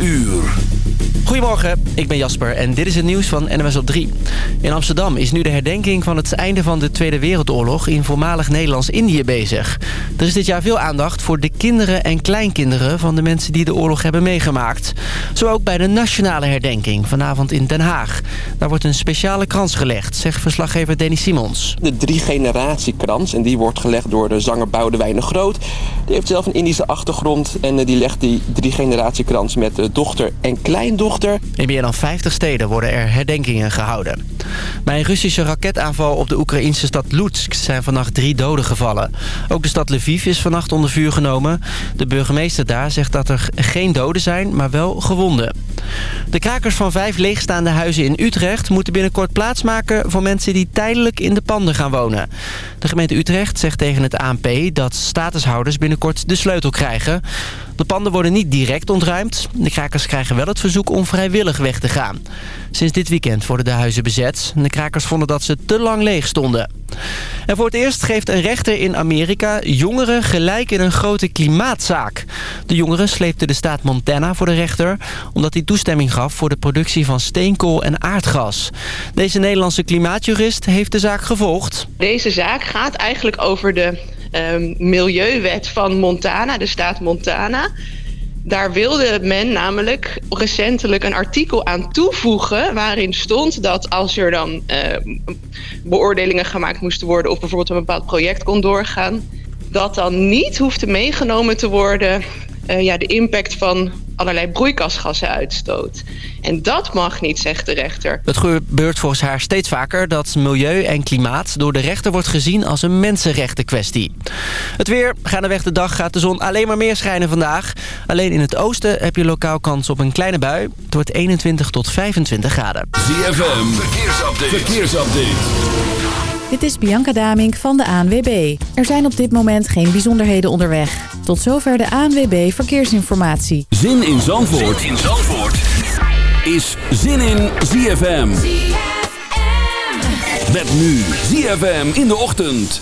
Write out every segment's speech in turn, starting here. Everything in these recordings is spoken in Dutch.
uur. Goedemorgen, ik ben Jasper en dit is het nieuws van NMS op 3. In Amsterdam is nu de herdenking van het einde van de Tweede Wereldoorlog in voormalig Nederlands-Indië bezig. Er is dit jaar veel aandacht voor de kinderen en kleinkinderen van de mensen die de oorlog hebben meegemaakt. Zo ook bij de nationale herdenking vanavond in Den Haag. Daar wordt een speciale krans gelegd, zegt verslaggever Danny Simons. De drie generatiekrans en die wordt gelegd door de zanger Boudewijn de Groot. Die heeft zelf een Indische achtergrond en eh, die legt die drie generatiekrans met dochter en kleindochter in meer dan 50 steden worden er herdenkingen gehouden. Bij een Russische raketaanval op de Oekraïnse stad Lutsk zijn vannacht drie doden gevallen. Ook de stad Lviv is vannacht onder vuur genomen. De burgemeester daar zegt dat er geen doden zijn, maar wel gewonden. De krakers van vijf leegstaande huizen in Utrecht moeten binnenkort plaatsmaken voor mensen die tijdelijk in de panden gaan wonen. De gemeente Utrecht zegt tegen het ANP dat statushouders binnenkort de sleutel krijgen. De panden worden niet direct ontruimd. De krakers krijgen wel het verzoek om vrijwillig weg te gaan. Sinds dit weekend worden de huizen bezet. De krakers vonden dat ze te lang leeg stonden. En voor het eerst geeft een rechter in Amerika jongeren gelijk in een grote klimaatzaak. De jongeren sleepten de staat Montana voor de rechter... omdat hij toestemming gaf voor de productie van steenkool en aardgas. Deze Nederlandse klimaatjurist heeft de zaak gevolgd. Deze zaak gaat eigenlijk over de um, milieuwet van Montana, de staat Montana. Daar wilde men namelijk recentelijk een artikel aan toevoegen... waarin stond dat als er dan uh, beoordelingen gemaakt moesten worden... of bijvoorbeeld een bepaald project kon doorgaan... dat dan niet hoefde meegenomen te worden uh, ja, de impact van allerlei broeikasgassen uitstoot. En dat mag niet, zegt de rechter. Het gebeurt volgens haar steeds vaker dat milieu en klimaat door de rechter wordt gezien als een mensenrechtenkwestie. Het weer, gaandeweg de dag gaat de zon alleen maar meer schijnen vandaag. Alleen in het oosten heb je lokaal kans op een kleine bui. Het wordt 21 tot 25 graden. ZFM, verkeersupdate. verkeersupdate. Dit is Bianca Damink van de ANWB. Er zijn op dit moment geen bijzonderheden onderweg. Tot zover de ANWB Verkeersinformatie. Zin in Zandvoort, zin in Zandvoort. is Zin in ZFM. ZFM. Met nu ZFM in de ochtend.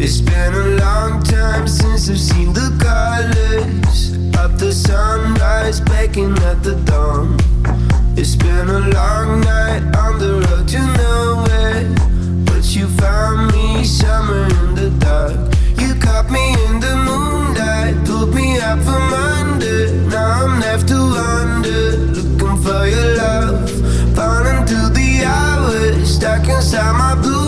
It's been a long time since I've seen the colors of the sunrise baking at the dawn. It's been a long night on the road to nowhere, but you found me summer in the dark. You caught me in the moonlight, pulled me up from under. Now I'm left to wander, looking for your love, falling through the hours, stuck inside my blue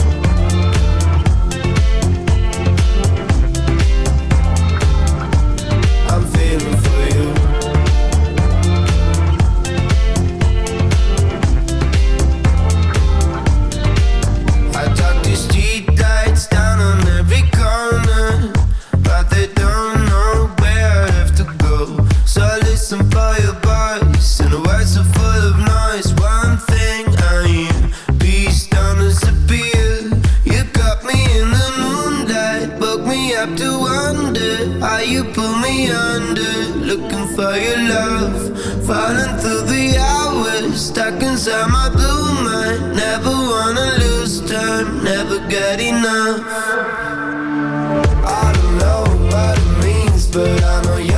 never get enough. I don't know what it means, but I know you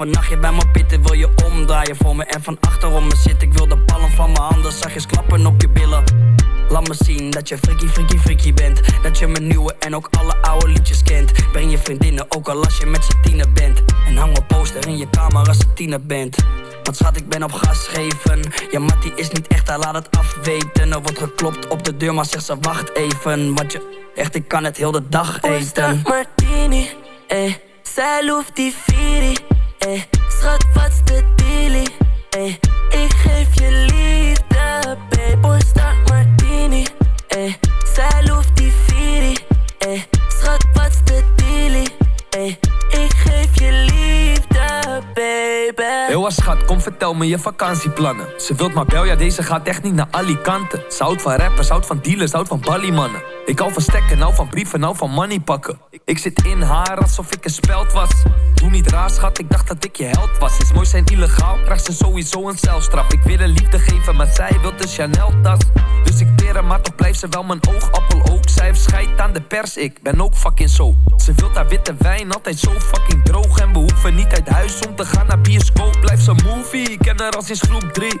een nachtje bij me pitten, wil je omdraaien voor me En van achterom me zit, ik wil de palm van mijn handen Zachtjes klappen op je billen Laat me zien dat je freaky, freaky, freaky bent Dat je mijn nieuwe en ook alle oude liedjes kent Breng je vriendinnen, ook al als je met z'n tiener bent En hang een poster in je kamer als je tiener bent want schat, ik ben op gas geven. Ja, Mattie is niet echt, hij laat het afweten. Er wordt geklopt op de deur, maar zegt ze wacht even. Want je, echt, ik kan het heel de dag eten. Martini, eh. Zij loeft die me je vakantieplannen. Ze wilt maar bel, ja deze gaat echt niet naar Alicante. Ze houdt van rappers, houdt van dealers, houdt van balliemannen. Ik hou van stekken, nou van brieven, nou van money pakken. Ik zit in haar alsof ik een speld was. Doe niet raar schat, ik dacht dat ik je held was. Is mooi zijn illegaal, krijgt ze sowieso een celstraf. Ik wil een liefde geven, maar zij wil de Chanel tas. Dus ik teer maar toch blijft ze wel mijn oogappel ook. Zij heeft scheid aan de pers, ik ben ook fucking zo. Ze wilt haar witte wijn, altijd zo fucking droog. En we hoeven niet uit huis om te gaan naar bioscoop. Blijf zo'n movie, ik ken haar al sinds groep 3.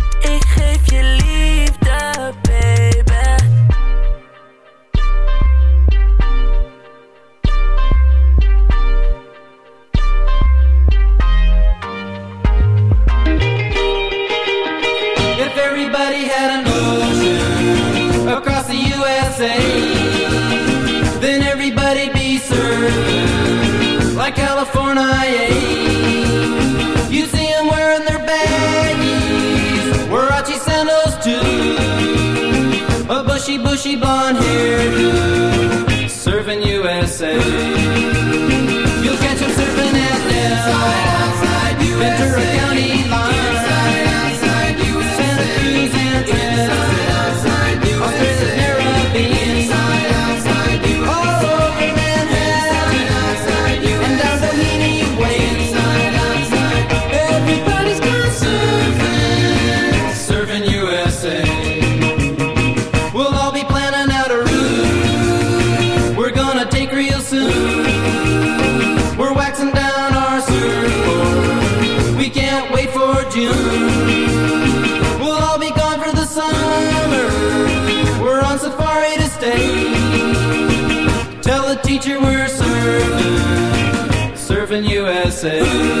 California. You see them wearing their baggies, Warachi sandals too, a bushy, bushy blonde hairdo, serving USA. say.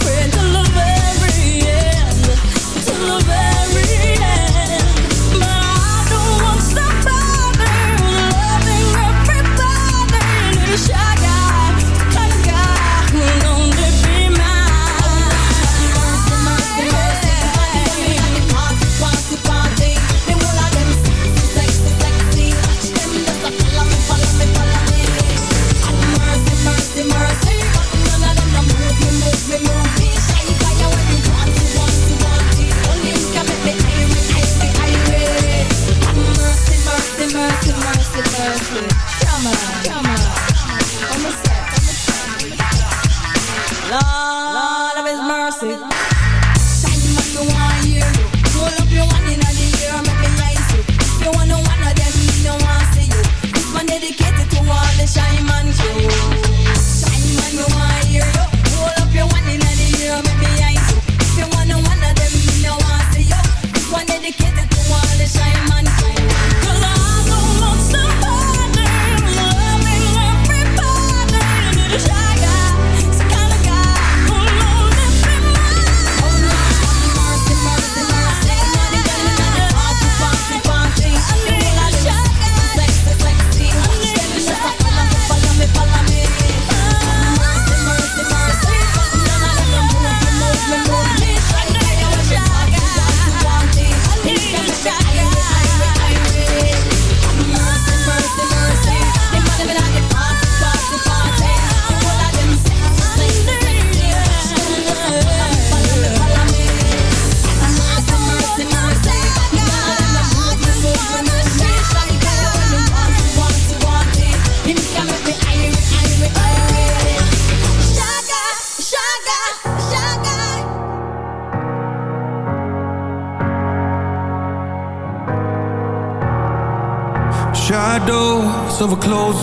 Want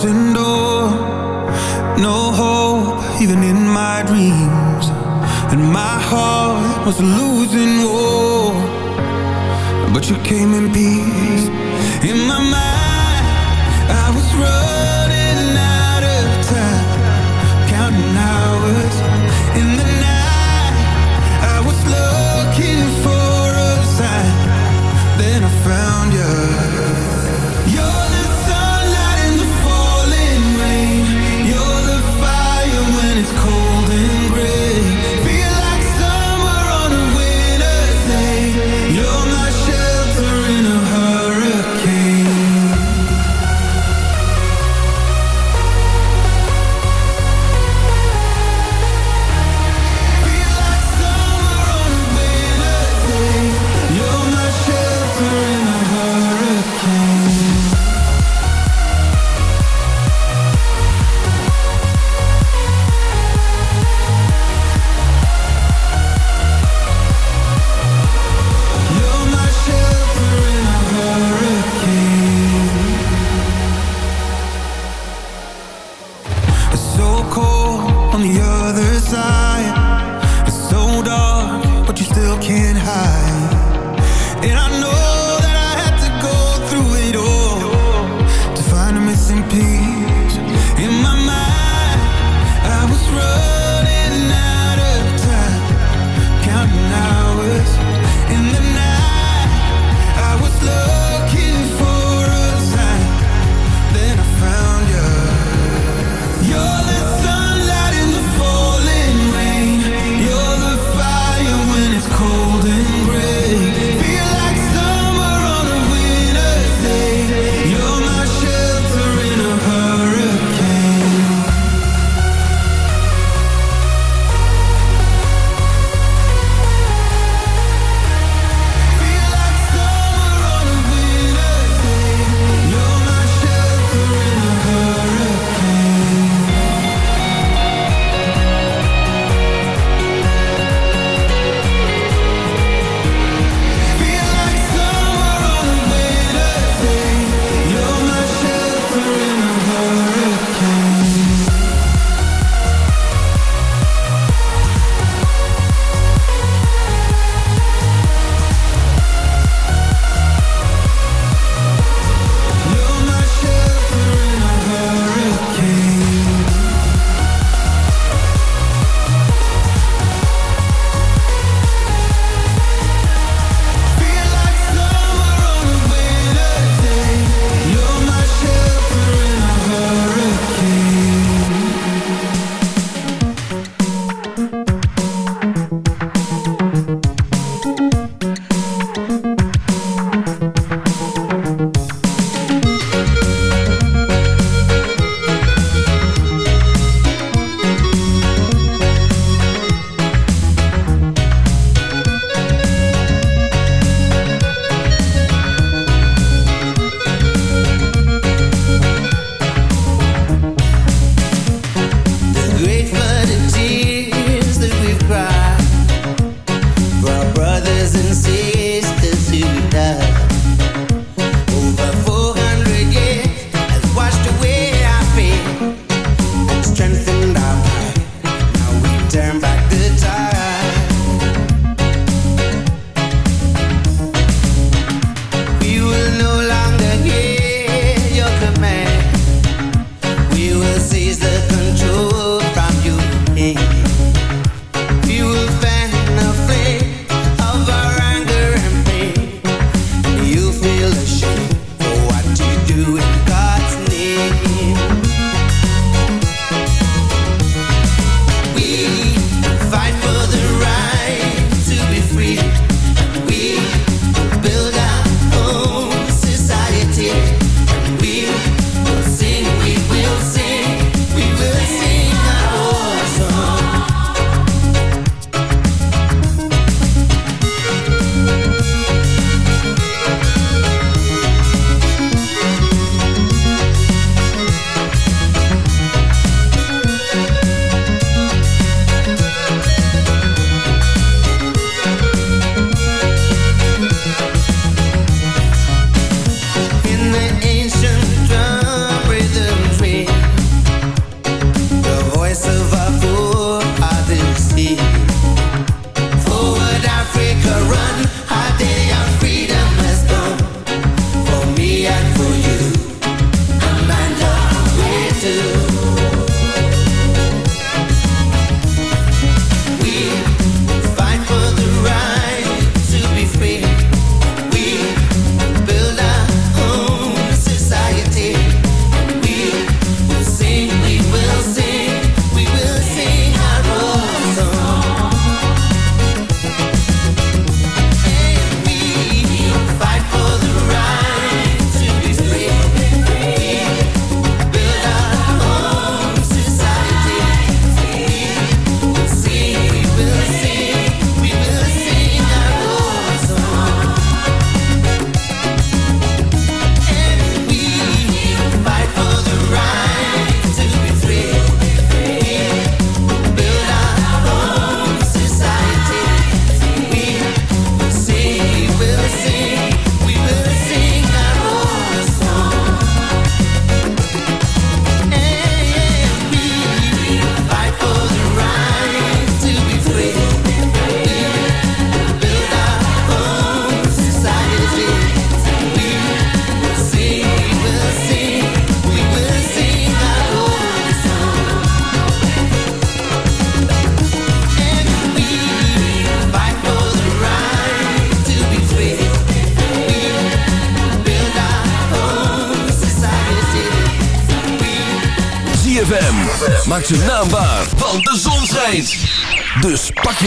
of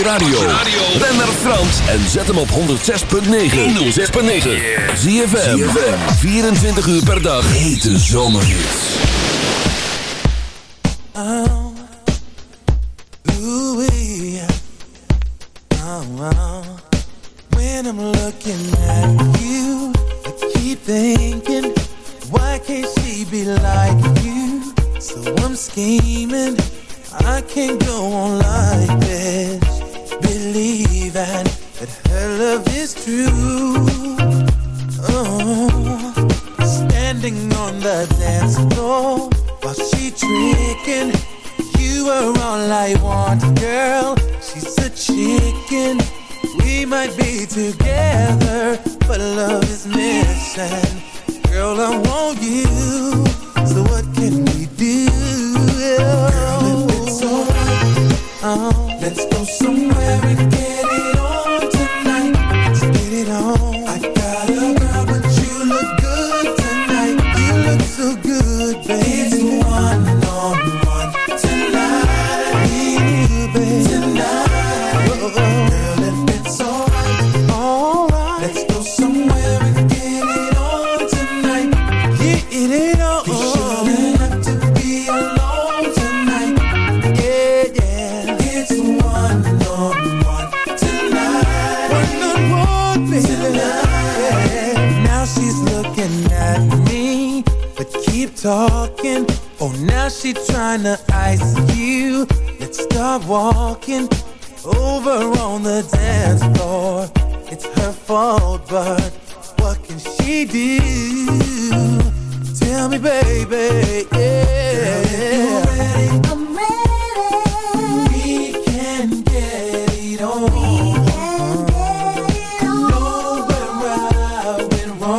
radio. Ben naar Frans en zet hem op 106.9. 106.9. Zie je 24 uur per dag. Hete de Oh, ooh, yeah. oh, oh. When I'm looking at you, I keep thinking, why can't she be like you? So I'm scheming. I can't go on like this love is true. Oh, standing on the dance floor while she tricking. You were all I want, girl. She's a chicken. We might be together, but love is missing. Girl, I want you.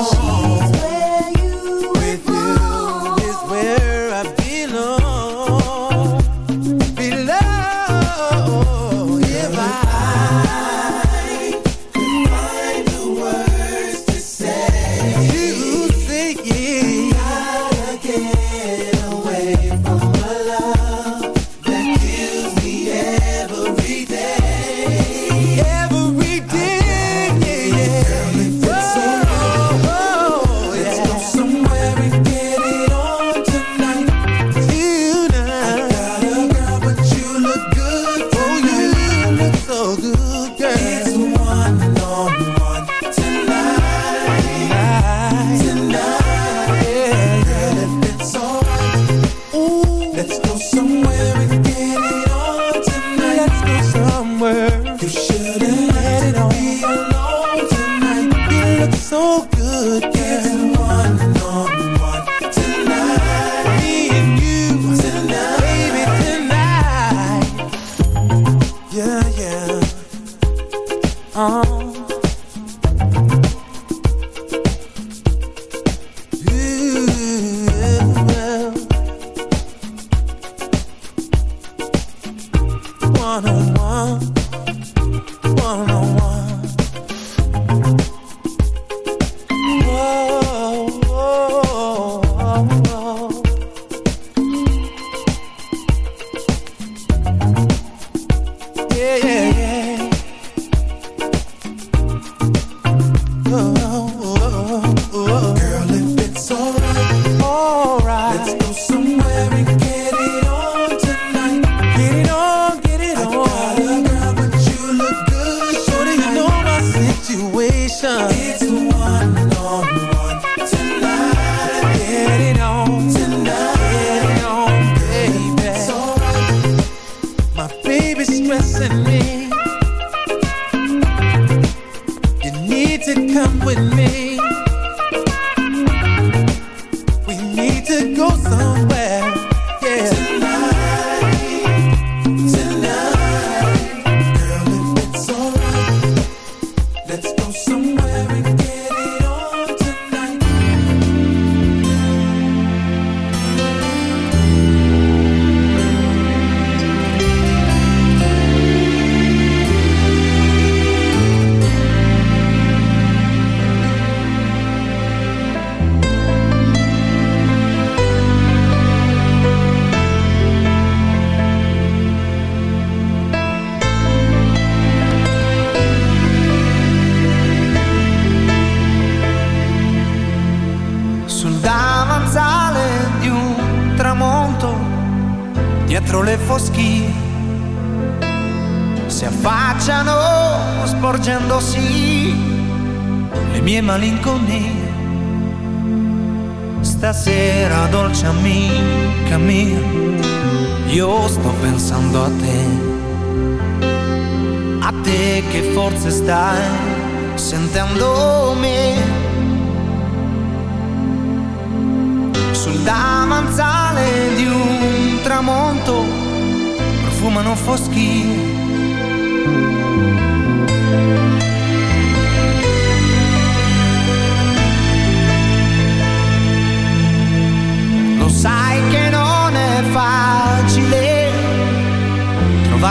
Oh.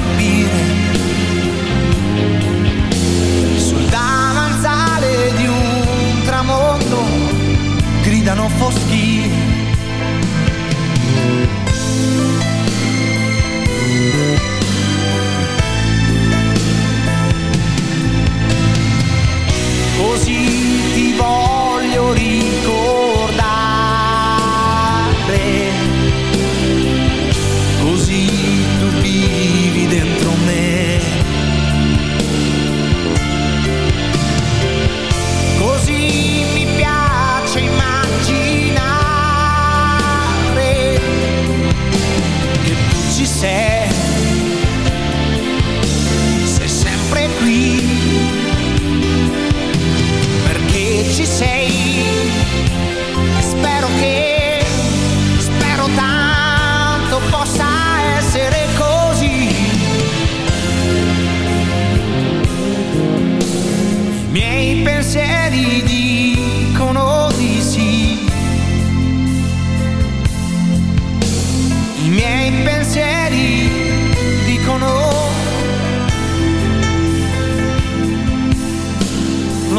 colpire sul davanzale di un tramonto gridano foschie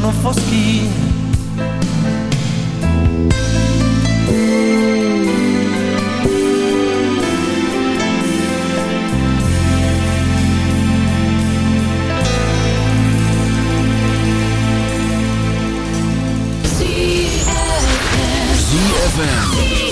Não fosquinho ZFM ZFM